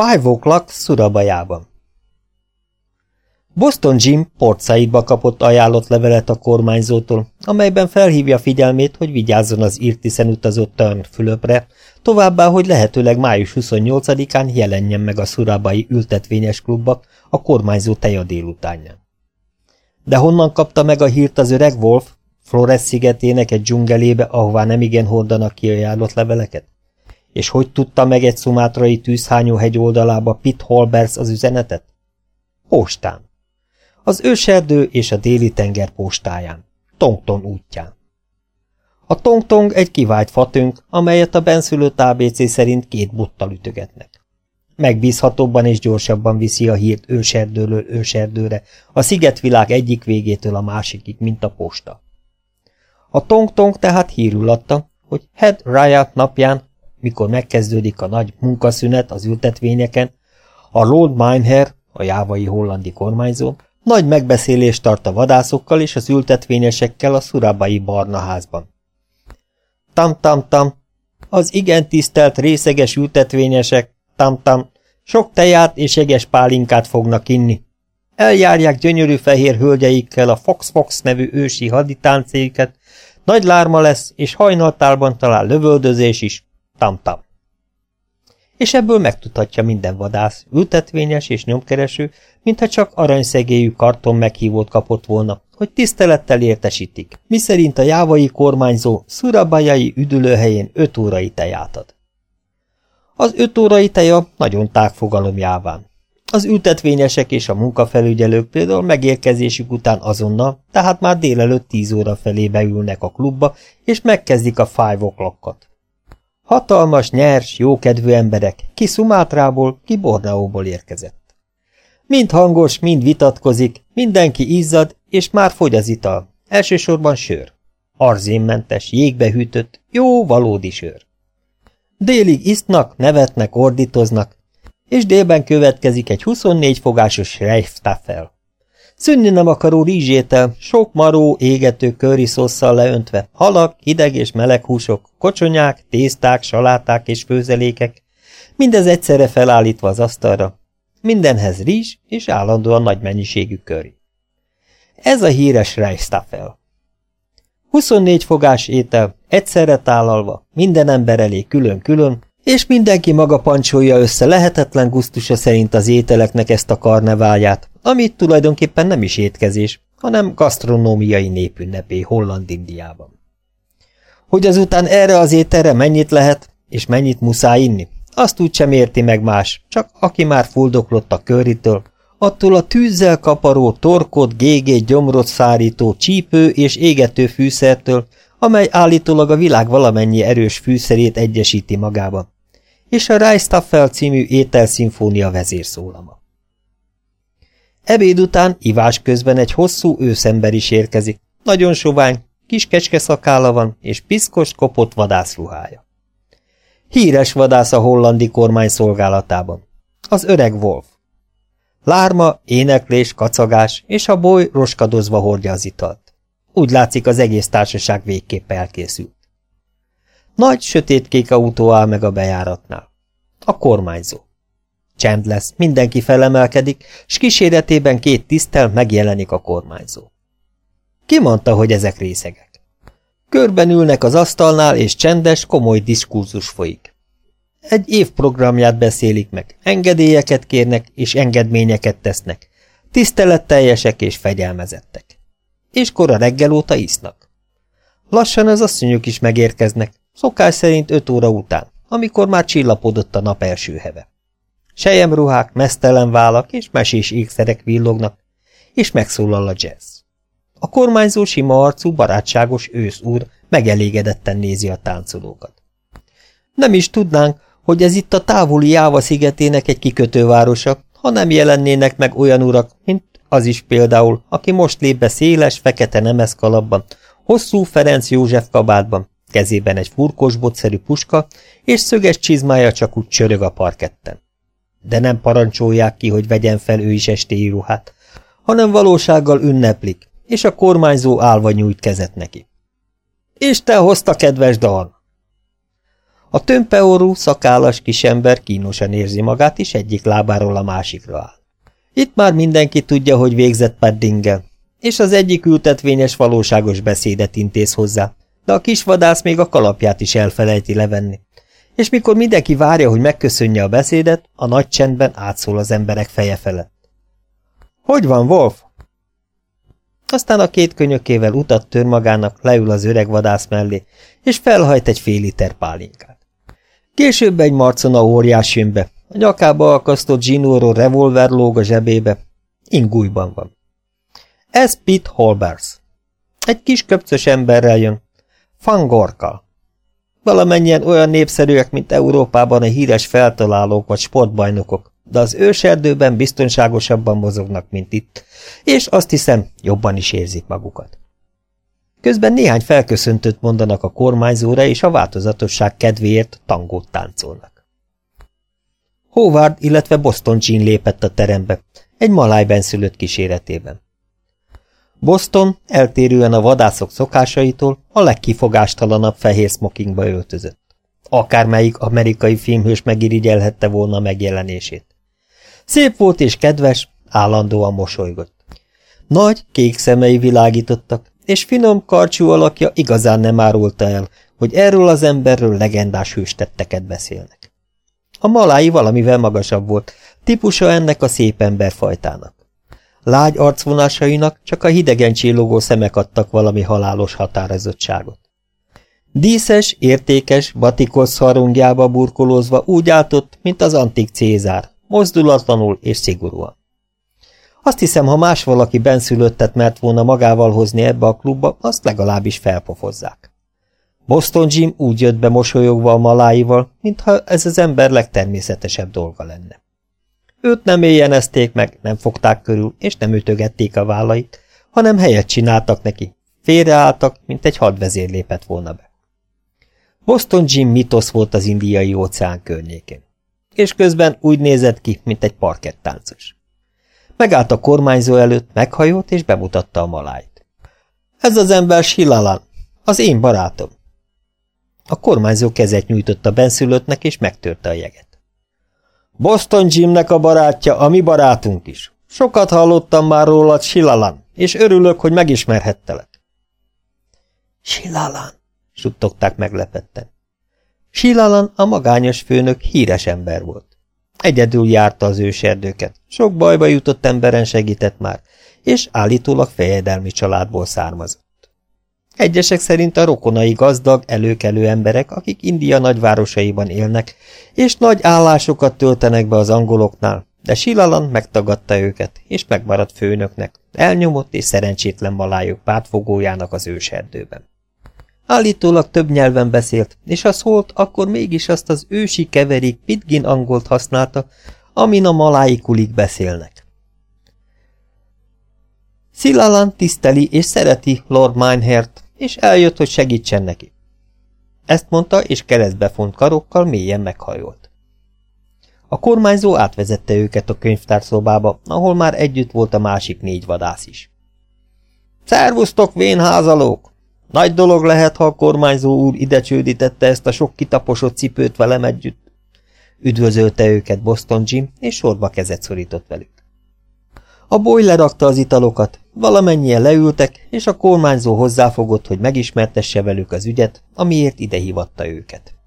Five O'Clock Szurabajában Boston Jim Port Saidba kapott ajánlott levelet a kormányzótól, amelyben felhívja figyelmét, hogy vigyázzon az Irtiszen utazott Turn Fülöpre, továbbá, hogy lehetőleg május 28-án jelenjen meg a Szurabai ültetvényes klubba a kormányzó teja délutánján. De honnan kapta meg a hírt az öreg Wolf, Flores szigetének egy dzsungelébe, ahová nemigen hordanak ki ajánlott leveleket? És hogy tudta meg egy szumátrai tűzhányó hegy oldalába Pitt Holbers az üzenetet? Postán. Az őserdő és a déli tenger postáján. Tongton útján. A tongtong egy kivált fatönk, amelyet a benszülött ABC szerint két bottal ütögetnek. Megbízhatóbban és gyorsabban viszi a hírt őserdőről őserdőre, a szigetvilág egyik végétől a másikig, mint a posta. A tongtong tehát hírül adta, hogy Head Riot napján mikor megkezdődik a nagy munkaszünet az ültetvényeken, a Lord Mineher, a jávai hollandi kormányzó, nagy megbeszélést tart a vadászokkal és az ültetvényesekkel a szurábai barna házban. Tam-tam-tam, az igen tisztelt részeges ültetvényesek, tam-tam, sok teját és jeges pálinkát fognak inni. Eljárják gyönyörű fehér hölgyeikkel a Fox-Fox nevű ősi haditáncéket, nagy lárma lesz, és hajnaltálban talál lövöldözés is, Tam-tam. És ebből megtudhatja minden vadász, ültetvényes és nyomkereső, mintha csak aranyszegélyű karton meghívót kapott volna, hogy tisztelettel értesítik, miszerint a jávai kormányzó szurabajai üdülőhelyén öt órai teját ad. Az öt órai teja nagyon tág fogalom jáván. Az ültetvényesek és a munkafelügyelők például megérkezésük után azonnal, tehát már délelőtt tíz óra felé beülnek a klubba, és megkezdik a five o'clockot. Hatalmas, nyers, jókedvű emberek, ki Szumátrából, ki Borneóból érkezett. Mind hangos, mind vitatkozik, mindenki izzad, és már fogy az ital. Elsősorban sör. Arzénmentes, jégbe hűtött, jó, valódi sör. Délig isznak, nevetnek, ordítoznak, és délben következik egy 24 fogásos Reichstaffel. Szünni nem akaró rizsétel, sok maró, égető köriszosszal leöntve, halak, hideg és meleg húsok, kocsonyák, tészták, saláták és főzelékek, mindez egyszerre felállítva az asztalra. Mindenhez rizs és állandóan nagy mennyiségű köri. Ez a híres Reichstaffel. 24 fogás étel, egyszerre tálalva, minden ember elé külön-külön, és mindenki maga pancsolja össze lehetetlen gusztusa szerint az ételeknek ezt a karneválját, amit tulajdonképpen nem is étkezés, hanem gasztronómiai népünnepé Holland-Indiában. Hogy azután erre az ételre mennyit lehet, és mennyit muszáj inni, azt úgy sem érti meg más, csak aki már fuldoklott a köritől, attól a tűzzel kaparó, torkot, gégét, gyomrot szárító, csípő és égető fűszertől, amely állítólag a világ valamennyi erős fűszerét egyesíti magában, és a Reistaffel című ételszimfónia vezérszólama. Ebéd után ivás közben egy hosszú őszember is érkezik. Nagyon sovány, kis kecske szakála van, és piszkos, kopott vadászruhája. Híres vadász a hollandi kormány szolgálatában. Az öreg Wolf. Lárma, éneklés, kacagás, és a boly roskadozva hordja az italt. Úgy látszik, az egész társaság végképp elkészült. Nagy, sötétkék autó áll meg a bejáratnál. A kormányzó. Csend lesz, mindenki felemelkedik, s kíséretében két tisztel megjelenik a kormányzó. Ki mondta, hogy ezek részegek? Körben ülnek az asztalnál, és csendes, komoly diskurzus folyik. Egy év programját beszélik meg, engedélyeket kérnek, és engedményeket tesznek, tiszteletteljesek és fegyelmezettek. És kora reggel óta isznak. Lassan az asszonyok is megérkeznek, szokás szerint öt óra után, amikor már csillapodott a nap első heve. Sejemruhák, mesztelen vállak és mesés ékszerek villognak, és megszólal a jazz. A kormányzó sima arcú, barátságos ősz úr megelégedetten nézi a táncolókat. Nem is tudnánk, hogy ez itt a távoli Jáva szigetének egy kikötővárosa, ha nem jelennének meg olyan urak, mint az is például, aki most lép be széles, fekete nemeszkalapban, hosszú Ferenc József kabátban, kezében egy furkosbotszerű puska, és szöges csizmája csak úgy csörög a parketten de nem parancsolják ki, hogy vegyen fel ő is estéi íruhát, hanem valósággal ünneplik, és a kormányzó állva nyújt kezet neki. És te hozta, kedves dal! A tömpeorú, szakállas kisember kínosan érzi magát, és egyik lábáról a másikra áll. Itt már mindenki tudja, hogy végzett Paddingel, és az egyik ültetvényes valóságos beszédet intéz hozzá, de a kisvadász még a kalapját is elfelejti levenni. És mikor mindenki várja, hogy megköszönje a beszédet, a nagy csendben átszól az emberek feje felett. Hogy van, Wolf? Aztán a két könyökével utat tör magának, leül az öreg vadász mellé, és felhajt egy fél liter pálinkát. Később egy marcona óriás jön be, a nyakába akasztott zsinóró revolver lóg a zsebébe, ingújban van. Ez Pete Holbers. Egy kis köpcös emberrel jön, Fangorkal. Valamennyien olyan népszerűek, mint Európában a híres feltalálók vagy sportbajnokok, de az őserdőben biztonságosabban mozognak, mint itt, és azt hiszem, jobban is érzik magukat. Közben néhány felköszöntőt mondanak a kormányzóra, és a változatosság kedvéért tangót táncolnak. Howard, illetve Boston Jean lépett a terembe, egy maláj benszülött kíséretében. Boston, eltérően a vadászok szokásaitól, a legkifogástalanabb fehér smokingba öltözött. Akármelyik amerikai filmhős megirigyelhette volna megjelenését. Szép volt és kedves, állandóan mosolygott. Nagy, kék szemei világítottak, és finom, karcsú alakja igazán nem árulta el, hogy erről az emberről legendás hőstetteket beszélnek. A malái valamivel magasabb volt, típusa ennek a szép emberfajtának. Lágy arcvonásainak csak a hidegen csillogó szemek adtak valami halálos határozottságot. Díszes, értékes, batikosz szarongjába burkolózva úgy álltott, mint az antik Cézár, mozdulatlanul és szigorúan. Azt hiszem, ha más valaki benszülöttet mert volna magával hozni ebbe a klubba, azt legalábbis felpofozzák. Boston Jim úgy jött be mosolyogva a maláival, mintha ez az ember legtermészetesebb dolga lenne. Őt nem éjjenezték meg, nem fogták körül, és nem ütögették a vállait, hanem helyet csináltak neki. Félreálltak, mint egy hadvezér lépett volna be. Boston Jim mitosz volt az indiai óceán környékén, és közben úgy nézett ki, mint egy parkettáncos. Megállt a kormányzó előtt, meghajolt és bemutatta a malájt. Ez az ember Silalan, az én barátom. A kormányzó kezet nyújtott a benszülöttnek, és megtörte a jeget. Boston Jimnek a barátja, a mi barátunk is. Sokat hallottam már rólad, Silalan, és örülök, hogy megismerhettelek. Silalan, suttogták meglepetten. Silalan, a magányos főnök híres ember volt. Egyedül járta az őserdőket, sok bajba jutott emberen segített már, és állítólag fejedelmi családból származott. Egyesek szerint a rokonai gazdag, előkelő emberek, akik India nagyvárosaiban élnek, és nagy állásokat töltenek be az angoloknál, de Silalan megtagadta őket, és megmaradt főnöknek, elnyomott és szerencsétlen malájuk pártfogójának az őserdőben. Állítólag több nyelven beszélt, és ha szólt, akkor mégis azt az ősi keverék pitgin angolt használta, amin a maláikulik beszélnek. Szilalan tiszteli és szereti Lord Minehert, és eljött, hogy segítsen neki. Ezt mondta, és keresztbe font karokkal mélyen meghajolt. A kormányzó átvezette őket a könyvtárszobába, ahol már együtt volt a másik négy vadász is. Szervusztok, vénházalók! Nagy dolog lehet, ha a kormányzó úr ide csődítette ezt a sok kitaposott cipőt velem együtt. Üdvözölte őket Boston Jim, és sorba kezet szorított velük. A boly lerakta az italokat, valamennyien leültek, és a kormányzó hozzáfogott, hogy megismertesse velük az ügyet, amiért ide hívatta őket.